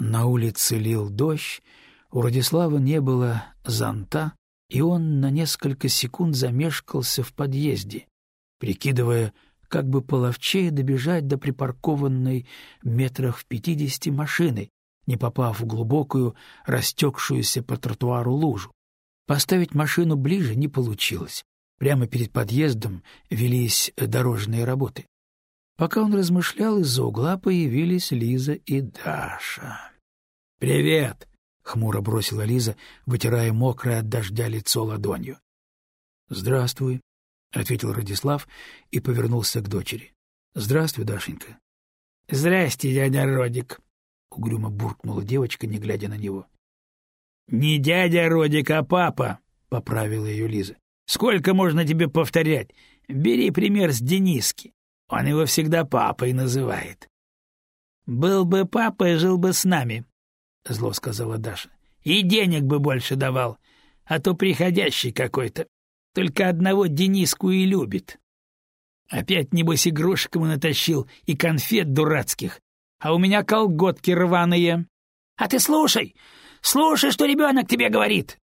На улице лил дождь, у Радислава не было зонта, и он на несколько секунд замешкался в подъезде, прикидывая, как бы половчее добежать до припаркованной метрах в пятидесяти машины, не попав в глубокую, растекшуюся по тротуару лужу. Поставить машину ближе не получилось. Прямо перед подъездом велись дорожные работы. Пока он размышлял, из-за угла появились Лиза и Даша. «Привет!» — хмуро бросила Лиза, вытирая мокрое от дождя лицо ладонью. «Здравствуй», — ответил Радислав и повернулся к дочери. «Здравствуй, Дашенька». «Здрасте, дядя Родик», — угрюмо буркнула девочка, не глядя на него. «Не дядя Родик, а папа», — поправила ее Лиза. «Сколько можно тебе повторять? Бери пример с Дениски. Он его всегда папой называет». «Был бы папой, жил бы с нами», — зло сказала Даша. «И денег бы больше давал, а то приходящий какой-то. Только одного Дениску и любит. Опять, небось, игрушек ему натащил и конфет дурацких, а у меня колготки рваные. — А ты слушай, слушай, что ребенок тебе говорит.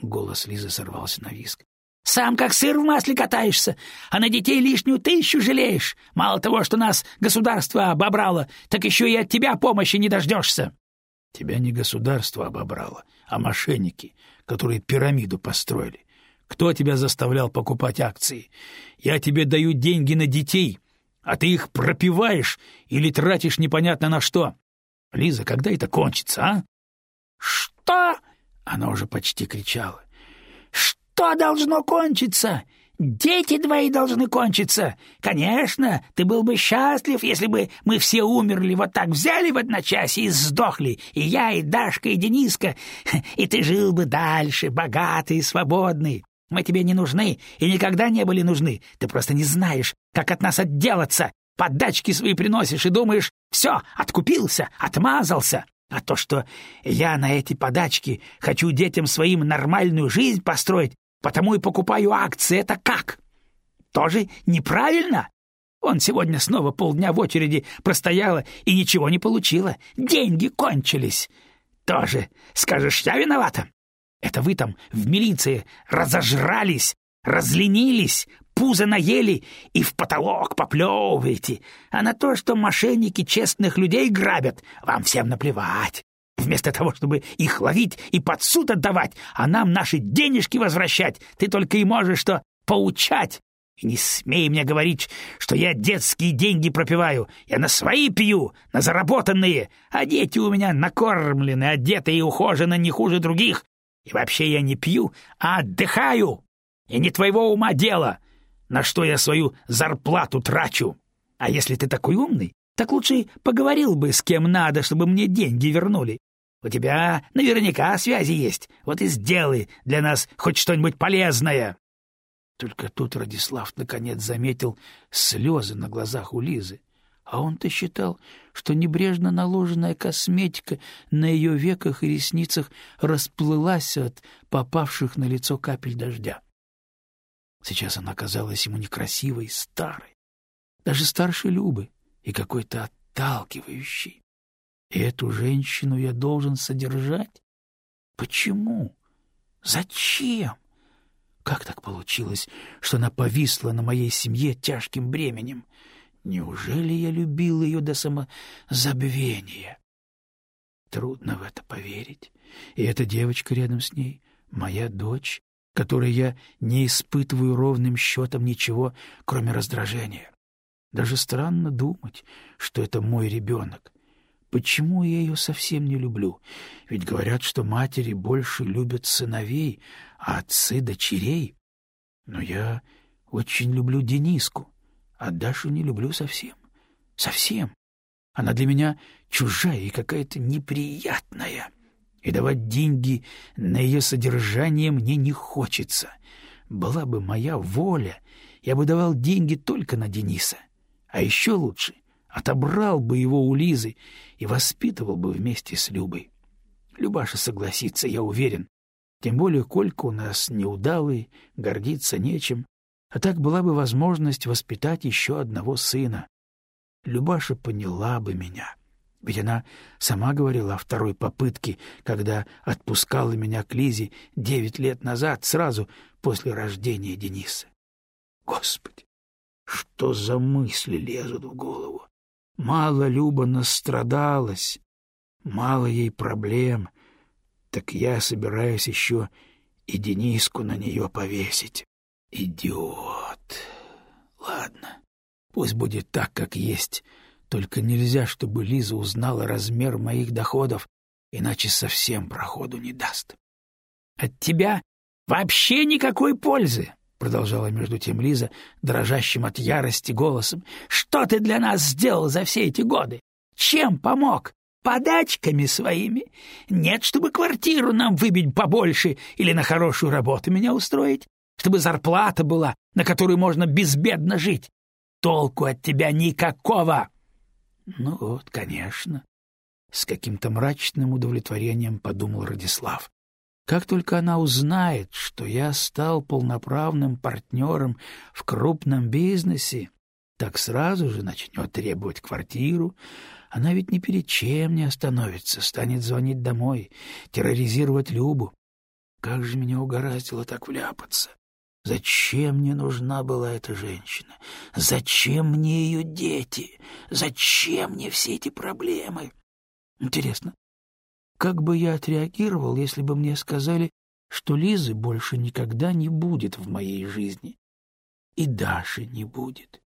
Голос Лизы сорвался на виск. Сам как сыр в масле катаешься, а на детей лишнюю тысячу жалеешь. Мало того, что нас государство обобрало, так еще и от тебя помощи не дождешься. Тебя не государство обобрало, а мошенники, которые пирамиду построили. Кто тебя заставлял покупать акции? Я тебе даю деньги на детей, а ты их пропиваешь или тратишь непонятно на что. Лиза, когда это кончится, а? Что? Она уже почти кричала. Что должно кончиться? Дети твои должны кончиться. Конечно, ты был бы счастлив, если бы мы все умерли вот так взяли в одночасье и сдохли, и я, и Дашка, и Дениска, и ты жил бы дальше, богатый и свободный. Мы тебе не нужны и никогда не были нужны. Ты просто не знаешь, как от нас отделаться. Подачки свои приносишь и думаешь, все, откупился, отмазался. А то, что я на эти подачки хочу детям своим нормальную жизнь построить, потому и покупаю акции. Это как? Тоже неправильно? Он сегодня снова полдня в очереди простояла и ничего не получила. Деньги кончились. Тоже, скажешь, я виновата? Это вы там в милиции разожрались, разленились, пузо наели и в потолок поплевываете. А на то, что мошенники честных людей грабят, вам всем наплевать. Вместо того, чтобы их ловить и под суд отдавать, а нам наши денежки возвращать, ты только и можешь что поучать. И не смей мне говорить, что я детские деньги пропиваю. Я на свои пью, на заработанные, а дети у меня накормлены, одеты и ухожены не хуже других. И вообще я не пью, а отдыхаю. И не твоего ума дело, на что я свою зарплату трачу. А если ты такой умный, так лучше поговорил бы с кем надо, чтобы мне деньги вернули. У тебя наверняка связи есть. Вот и сделай для нас хоть что-нибудь полезное. Только тут Радислав наконец заметил слезы на глазах у Лизы. А он-то считал, что небрежно наложенная косметика на ее веках и ресницах расплылась от попавших на лицо капель дождя. Сейчас она казалась ему некрасивой, старой, даже старше Любы и какой-то отталкивающей. И эту женщину я должен содержать? Почему? Зачем? Как так получилось, что она повисла на моей семье тяжким бременем? Неужели я любил ее до самозабвения? Трудно в это поверить. И эта девочка рядом с ней — моя дочь, которой я не испытываю ровным счетом ничего, кроме раздражения. Даже странно думать, что это мой ребенок. Почему я ее совсем не люблю? Ведь говорят, что матери больше любят сыновей, а отцы — дочерей. Но я очень люблю Дениску, а Дашу не люблю совсем. Совсем. Она для меня чужая и какая-то неприятная. И давать деньги на ее содержание мне не хочется. Была бы моя воля, я бы давал деньги только на Дениса. А еще лучше — отобрал бы его у Лизы и воспитывал бы вместе с Любой. Любаша согласится, я уверен. Тем более Колька у нас неудалый, гордиться нечем, а так была бы возможность воспитать еще одного сына. Любаша поняла бы меня, Ведь она сама говорила о второй попытке, когда отпускала меня к Лизе девять лет назад, сразу после рождения Дениса. Господи, что за мысли лезут в голову? Мало Люба настрадалась, мало ей проблем, так я собираюсь еще и Дениску на нее повесить. Идиот. Ладно, пусть будет так, как есть, только нельзя, чтобы Лиза узнала размер моих доходов, иначе совсем проходу не даст. — От тебя вообще никакой пользы, — продолжала между тем Лиза, дрожащим от ярости голосом. — Что ты для нас сделал за все эти годы? Чем помог? Подачками своими? Нет, чтобы квартиру нам выбить побольше или на хорошую работу меня устроить, чтобы зарплата была, на которую можно безбедно жить. Толку от тебя никакого. Ну вот, конечно. С каким-то мрачным удовлетворением подумал Радислав. Как только она узнает, что я стал полноправным партнером в крупном бизнесе, так сразу же начнет требовать квартиру. Она ведь ни перед чем не остановится, станет звонить домой, терроризировать Любу. Как же меня угораздило так вляпаться? Зачем мне нужна была эта женщина? Зачем мне ее дети? Зачем мне все эти проблемы? Интересно, как бы я отреагировал, если бы мне сказали, что Лизы больше никогда не будет в моей жизни? И Даши не будет.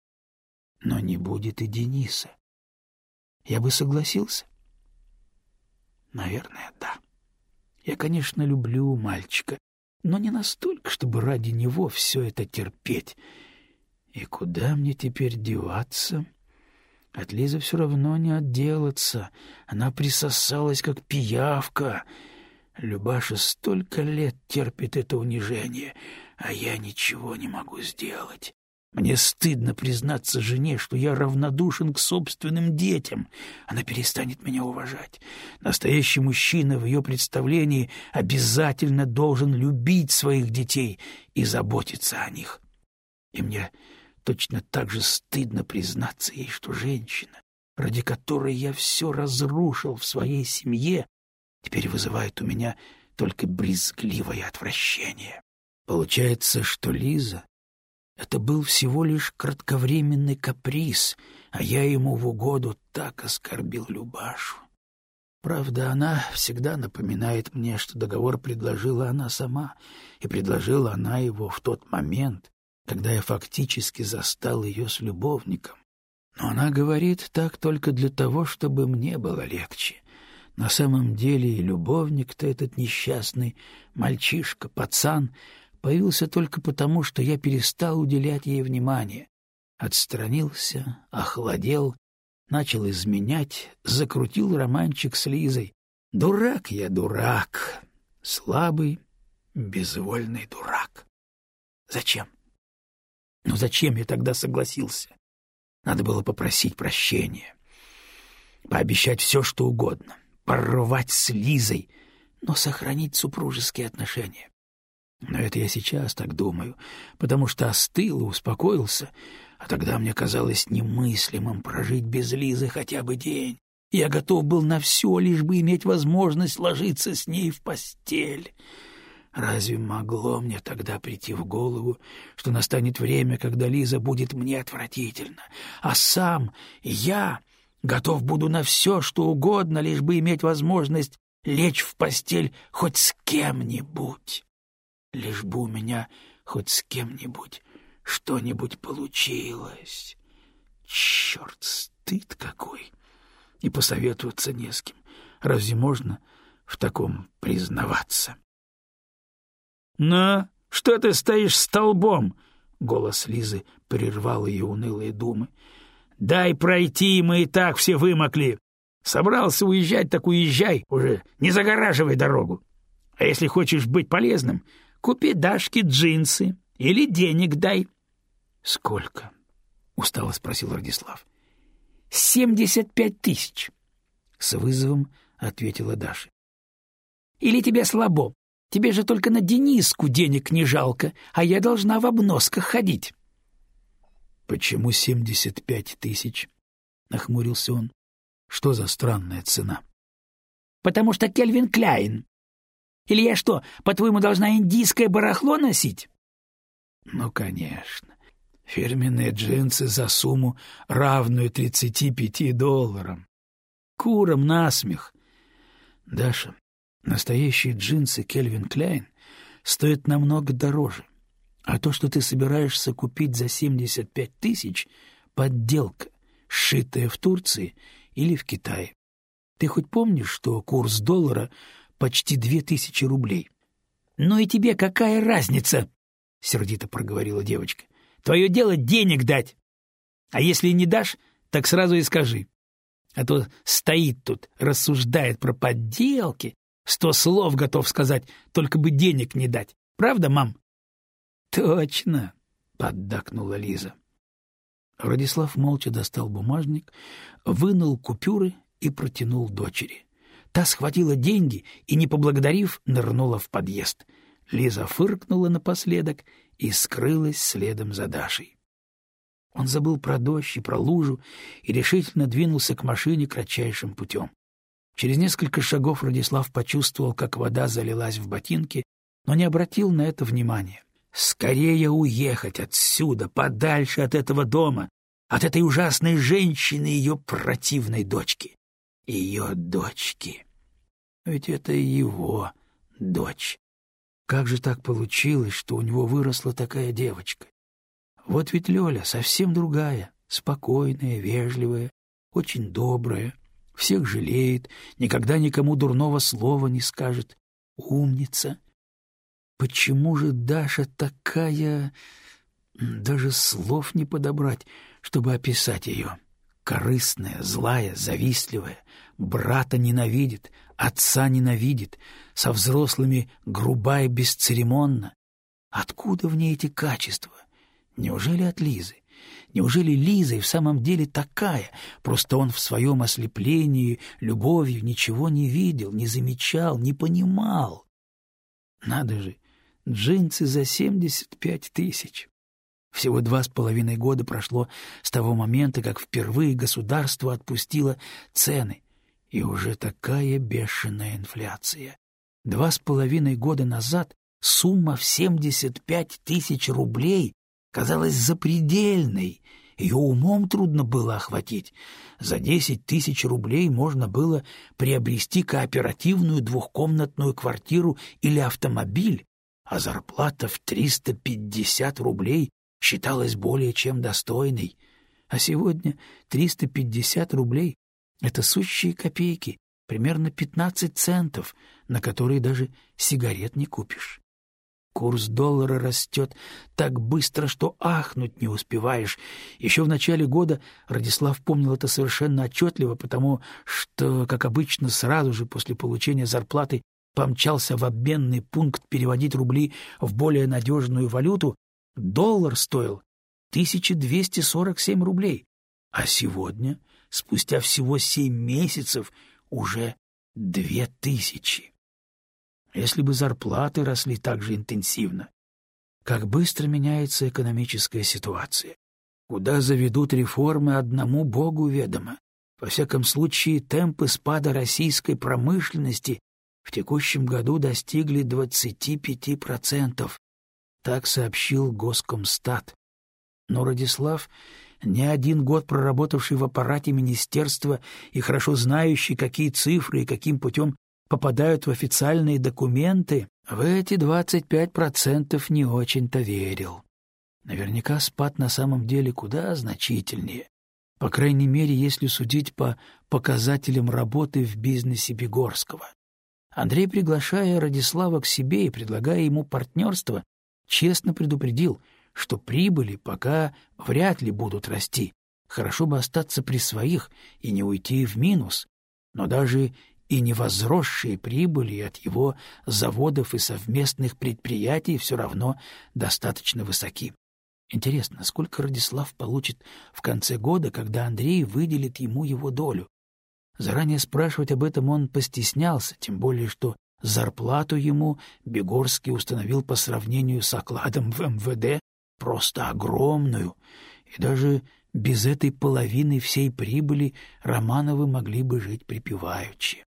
Но не будет и Дениса. Я бы согласился? Наверное, да. Я, конечно, люблю мальчика, но не настолько, чтобы ради него все это терпеть. И куда мне теперь деваться? От Лизы все равно не отделаться. Она присосалась, как пиявка. Любаша столько лет терпит это унижение, а я ничего не могу сделать. Мне стыдно признаться жене, что я равнодушен к собственным детям. Она перестанет меня уважать. Настоящий мужчина в ее представлении обязательно должен любить своих детей и заботиться о них. И мне точно так же стыдно признаться ей, что женщина, ради которой я все разрушил в своей семье, теперь вызывает у меня только брезгливое отвращение. Получается, что Лиза это был всего лишь кратковременный каприз, а я ему в угоду так оскорбил Любашу. Правда, она всегда напоминает мне, что договор предложила она сама, и предложила она его в тот момент, когда я фактически застал ее с любовником. Но она говорит так только для того, чтобы мне было легче. На самом деле и любовник-то этот несчастный мальчишка, пацан, появился только потому, что я перестал уделять ей внимание. Отстранился, охладел, начал изменять, закрутил романчик с Лизой. Дурак я, дурак, слабый, безвольный дурак. Зачем? Ну зачем я тогда согласился? Надо было попросить прощения, пообещать все, что угодно, порвать с Лизой, но сохранить супружеские отношения. Но это я сейчас так думаю, потому что остыл и успокоился, а тогда мне казалось немыслимым прожить без Лизы хотя бы день. Я готов был на все, лишь бы иметь возможность ложиться с ней в постель. Разве могло мне тогда прийти в голову, что настанет время, когда Лиза будет мне отвратительно, а сам я готов буду на все, что угодно, лишь бы иметь возможность лечь в постель хоть с кем-нибудь? лишь бы у меня хоть с кем-нибудь что-нибудь получилось. Черт, стыд какой! И посоветоваться не с кем. Разве можно в таком признаваться? — На, что ты стоишь столбом? — голос Лизы прервал ее унылые думы. — Дай пройти, мы и так все вымокли. Собрался уезжать, так уезжай уже, не загораживай дорогу. А если хочешь быть полезным, Купи Дашке джинсы или денег дай. — Сколько? — устало спросил Радислав. — Семьдесят пять тысяч. С вызовом ответила Даша. — Или тебе слабо? Тебе же только на Дениску денег не жалко, а я должна в обносках ходить. — Почему семьдесят пять тысяч? — нахмурился он. Что за странная цена? — Потому что Кельвин Кляйн. Или я что, по-твоему, должна индийское барахло носить? — Ну, конечно. Фирменные джинсы за сумму, равную тридцати пяти долларам. Курам насмех. Даша, настоящие джинсы Кельвин Кляйн стоят намного дороже. А то, что ты собираешься купить за семьдесят пять тысяч — подделка, сшитая в Турции или в Китае. Ты хоть помнишь, что курс доллара почти две тысячи рублей? — Ну и тебе какая разница? — сердито проговорила девочка. Твое дело денег дать. А если не дашь, так сразу и скажи. А то стоит тут, рассуждает про подделки, сто слов готов сказать, только бы денег не дать. Правда, мам? — Точно, — поддакнула Лиза. Радислав молча достал бумажник, вынул купюры и протянул дочери. Та схватила деньги и, не поблагодарив, нырнула в подъезд. Лиза фыркнула напоследок и скрылась следом за Дашей. Он забыл про дождь и про лужу и решительно двинулся к машине кратчайшим путем. Через несколько шагов Радислав почувствовал, как вода залилась в ботинки, но не обратил на это внимания. Скорее уехать отсюда, подальше от этого дома, от этой ужасной женщины и ее противной дочки. Ее дочки. Ведь это его дочь. Как же так получилось, что у него выросла такая девочка? Вот ведь Лёля совсем другая, спокойная, вежливая, очень добрая, всех жалеет, никогда никому дурного слова не скажет, умница. Почему же Даша такая... Даже слов не подобрать, чтобы описать ее. Корыстная, злая, завистливая, брата ненавидит, отца ненавидит, со взрослыми груба и бесцеремонна. Откуда в ней эти качества? Неужели от Лизы? Неужели Лиза и в самом деле такая, просто он в своем ослеплении, любовью ничего не видел, не замечал, не понимал? Надо же, джинсы за семьдесят пять тысяч. Всего два с половиной года прошло с того момента, как впервые государство отпустило цены, и уже такая бешеная инфляция. Два с половиной года назад сумма в семьдесят пять тысяч рублей казалась запредельной, ее умом трудно было охватить. За десять тысяч рублей можно было приобрести кооперативную двухкомнатную квартиру или автомобиль, а зарплата в триста пятьдесят рублей считалась более чем достойной. А сегодня триста пятьдесят рублей — это сущие копейки, примерно пятнадцать центов, на которые даже сигарет не купишь. Курс доллара растет так быстро, что ахнуть не успеваешь. Еще в начале года Радислав помнил это совершенно отчетливо, потому что, как обычно, сразу же после получения зарплаты помчался в обменный пункт переводить рубли в более надежную валюту, доллар стоил 1247 рублей, а сегодня, спустя всего семь месяцев, уже две тысячи. Если бы зарплаты росли так же интенсивно. Как быстро меняется экономическая ситуация. Куда заведут реформы, одному Богу ведомо. Во всяком случае, темпы спада российской промышленности в текущем году достигли 25%. Так сообщил Госкомстат. Но Радислав, не один год проработавший в аппарате министерства и хорошо знающий, какие цифры и каким путем попадают в официальные документы, в эти двадцать пять процентов не очень-то верил. Наверняка спад на самом деле куда значительнее. По крайней мере, если судить по показателям работы в бизнесе Бегорского. Андрей, приглашая Радислава к себе и предлагая ему партнерство, честно предупредил, что прибыли пока вряд ли будут расти. Хорошо бы остаться при своих и не уйти в минус. Но даже и невозросшие прибыли от его заводов и совместных предприятий все равно достаточно высоки. Интересно, сколько Радислав получит в конце года, когда Андрей выделит ему его долю? Заранее спрашивать об этом он постеснялся, тем более что зарплату ему Бегорский установил по сравнению с окладом в МВД просто огромную, и даже без этой половины всей прибыли Романовы могли бы жить припеваючи.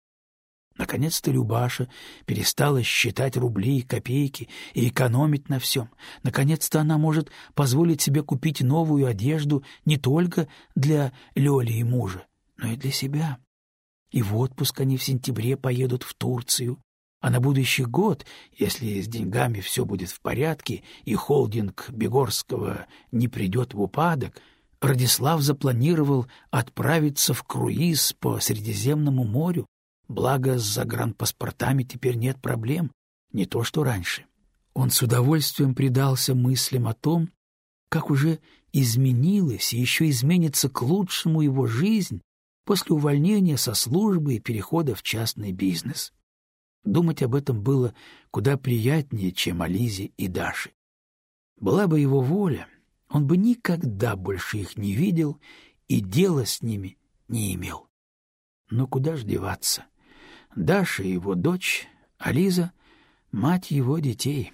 Наконец-то Любаша перестала считать рубли и копейки и экономить на всем. Наконец-то она может позволить себе купить новую одежду не только для Лёли и мужа, но и для себя. И в отпуск они в сентябре поедут в Турцию. А на будущий год, если с деньгами все будет в порядке и холдинг Бегорского не придет в упадок, Радислав запланировал отправиться в круиз по Средиземному морю, благо с загранпаспортами теперь нет проблем, не то что раньше. Он с удовольствием предался мыслям о том, как уже изменилась и еще изменится к лучшему его жизнь после увольнения со службы и перехода в частный бизнес. Думать об этом было куда приятнее, чем о Лизе и Даше. Была бы его воля, он бы никогда больше их не видел и дела с ними не имел. Но куда ж деваться? Даша — его дочь, а Лиза — мать его детей.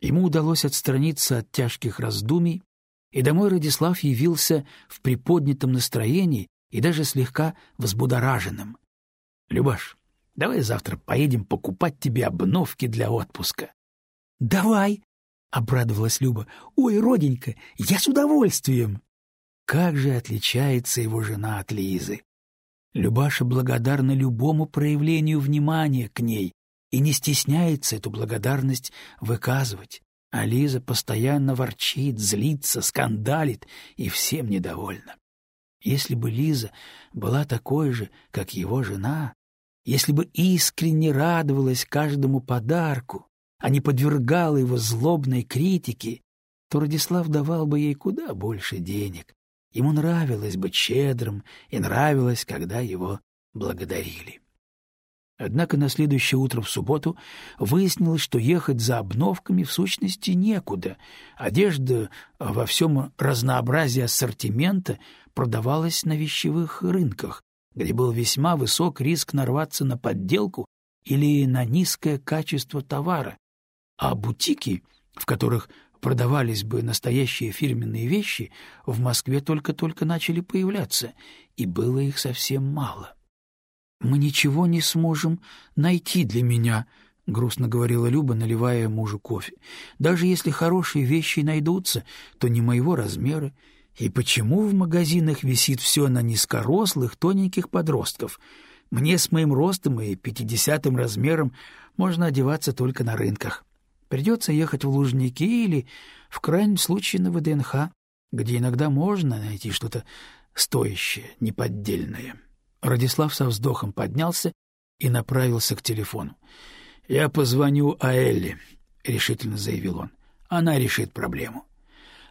Ему удалось отстраниться от тяжких раздумий, и домой Радислав явился в приподнятом настроении и даже слегка взбудораженным. — Любаш, давай завтра поедем покупать тебе обновки для отпуска. — Давай! — обрадовалась Люба. — Ой, роденька, я с удовольствием! Как же отличается его жена от Лизы! Любаша благодарна любому проявлению внимания к ней и не стесняется эту благодарность выказывать. А Лиза постоянно ворчит, злится, скандалит и всем недовольна. Если бы Лиза была такой же, как его жена, если бы искренне радовалась каждому подарку, а не подвергала его злобной критике, то Радислав давал бы ей куда больше денег. Ему нравилось быть щедрым и нравилось, когда его благодарили. Однако на следующее утро в субботу выяснилось, что ехать за обновками в сущности некуда. Одежда во всем разнообразии ассортимента продавалась на вещевых рынках, где был весьма высок риск нарваться на подделку или на низкое качество товара, а бутики, в которых продавались бы настоящие фирменные вещи, в Москве только-только начали появляться, и было их совсем мало. «Мы ничего не сможем найти для меня», — грустно говорила Люба, наливая мужу кофе. «Даже если хорошие вещи найдутся, то не моего размера. И почему в магазинах висит все на низкорослых, тоненьких подростков? Мне с моим ростом и пятидесятым размером можно одеваться только на рынках. Придется ехать в Лужники или, в крайнем случае, на ВДНХ, где иногда можно найти что-то стоящее, неподдельное. Радислав со вздохом поднялся и направился к телефону. — Я позвоню Аэлле, — решительно заявил он. — Она решит проблему.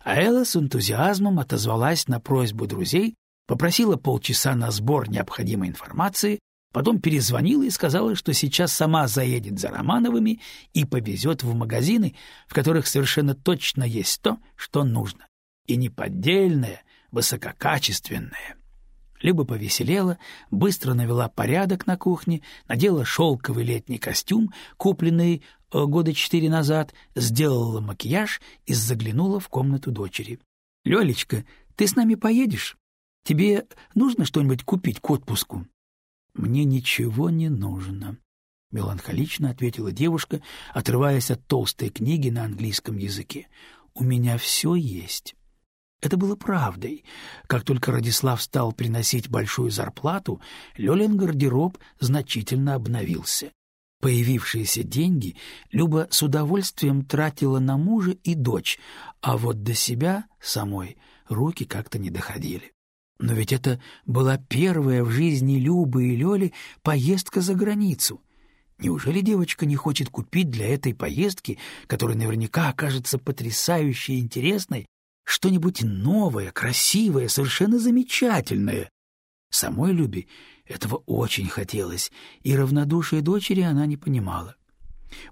Аэла с энтузиазмом отозвалась на просьбу друзей, попросила полчаса на сбор необходимой информации Потом перезвонила и сказала, что сейчас сама заедет за Романовыми и повезет в магазины, в которых совершенно точно есть то, что нужно. И неподдельное, высококачественное. Люба повеселела, быстро навела порядок на кухне, надела шелковый летний костюм, купленный э, года четыре назад, сделала макияж и заглянула в комнату дочери. — Лёлечка, ты с нами поедешь? Тебе нужно что-нибудь купить к отпуску? Мне ничего не нужно, — меланхолично ответила девушка, отрываясь от толстой книги на английском языке. — У меня все есть. Это было правдой. Как только Радислав стал приносить большую зарплату, Лёлин гардероб значительно обновился. Появившиеся деньги Люба с удовольствием тратила на мужа и дочь, а вот до себя самой руки как-то не доходили. Но ведь это была первая в жизни Любы и Лёли поездка за границу. Неужели девочка не хочет купить для этой поездки, которая наверняка окажется потрясающей и интересной, что-нибудь новое, красивое, совершенно замечательное? Самой Любе этого очень хотелось, и равнодушие дочери она не понимала.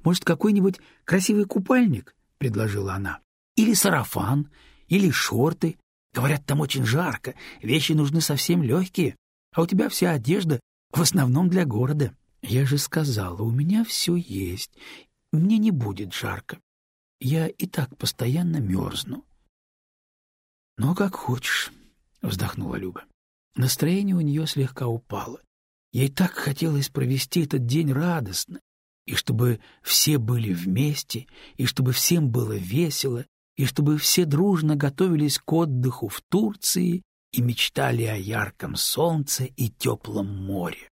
«Может, какой-нибудь красивый купальник?» — предложила она. «Или сарафан, или шорты, Говорят, там очень жарко, вещи нужны совсем легкие, а у тебя вся одежда в основном для города. Я же сказала, у меня все есть, мне не будет жарко. Я и так постоянно мерзну. — Ну, как хочешь, — вздохнула Люба. Настроение у нее слегка упало. Ей так хотелось провести этот день радостно, и чтобы все были вместе, и чтобы всем было весело, и чтобы все дружно готовились к отдыху в Турции и мечтали о ярком солнце и теплом море.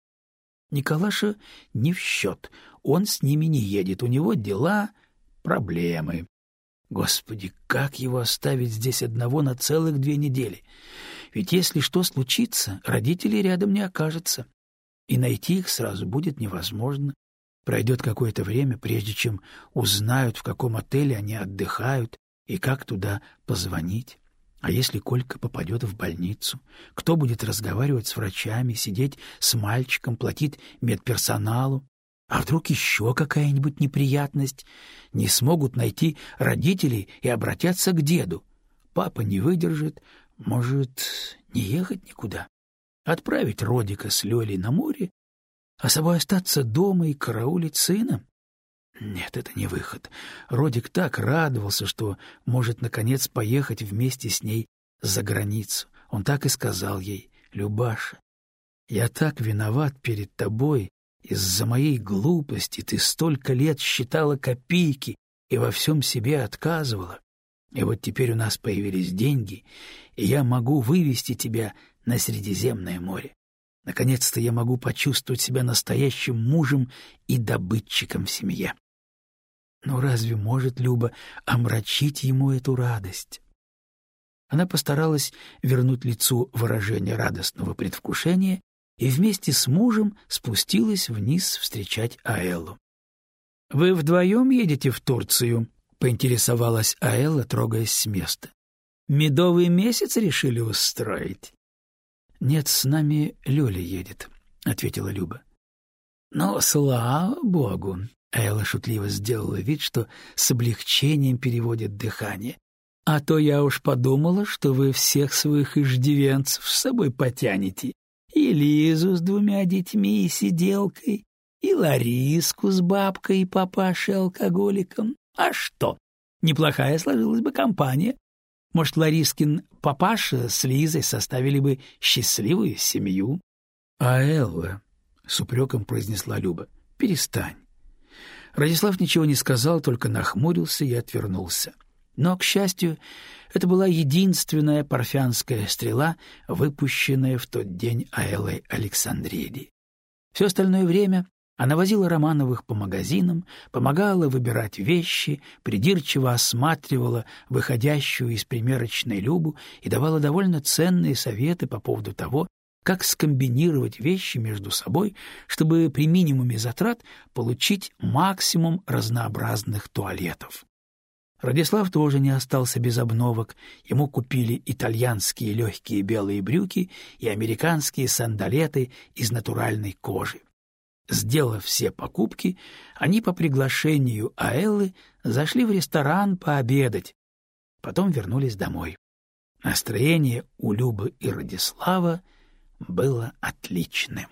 Николаша не в счет, он с ними не едет, у него дела, проблемы. Господи, как его оставить здесь одного на целых две недели? Ведь если что случится, родителей рядом не окажется, и найти их сразу будет невозможно. Пройдет какое-то время, прежде чем узнают, в каком отеле они отдыхают и как туда позвонить. А если Колька попадет в больницу? Кто будет разговаривать с врачами, сидеть с мальчиком, платить медперсоналу? А вдруг еще какая-нибудь неприятность? Не смогут найти родителей и обратятся к деду. Папа не выдержит, может, не ехать никуда? Отправить Родика с Лёлей на море, а собой остаться дома и караулить сына? Нет, это не выход. Родик так радовался, что может, наконец, поехать вместе с ней за границу. Он так и сказал ей, «Любаша, я так виноват перед тобой, из-за моей глупости ты столько лет считала копейки и во всем себе отказывала. И вот теперь у нас появились деньги, и я могу вывести тебя на Средиземное море. Наконец-то я могу почувствовать себя настоящим мужем и добытчиком в семье. Но разве может Люба омрачить ему эту радость? Она постаралась вернуть лицу выражение радостного предвкушения и вместе с мужем спустилась вниз встречать Аэллу. — Вы вдвоем едете в Турцию? поинтересовалась Аэлла, трогаясь с места. Медовый месяц решили устроить? Нет, с нами Лёля едет, ответила Люба. Но слава богу, Аэлла шутливо сделала вид, что с облегчением переводит дыхание. А то я уж подумала, что вы всех своих иждивенцев с собой потянете. И Лизу с двумя детьми и сиделкой, и Лариску с бабкой и папашей-алкоголиком. А что? Неплохая сложилась бы компания. Может, Ларискин папаша с Лизой составили бы счастливую семью? — А Элла, — с упреком произнесла Люба, — перестань. Радислав ничего не сказал, только нахмурился и отвернулся. Но, к счастью, это была единственная парфянская стрела, выпущенная в тот день Аэлой Александриди. Все остальное время она возила Романовых по магазинам, помогала выбирать вещи, придирчиво осматривала выходящую из примерочной Любу и давала довольно ценные советы по поводу того, как скомбинировать вещи между собой, чтобы при минимуме затрат получить максимум разнообразных туалетов. Радислав тоже не остался без обновок. Ему купили итальянские легкие белые брюки и американские сандалеты из натуральной кожи. Сделав все покупки, они по приглашению Аэллы зашли в ресторан пообедать, потом вернулись домой. Настроение у Любы и Радислава было отличным.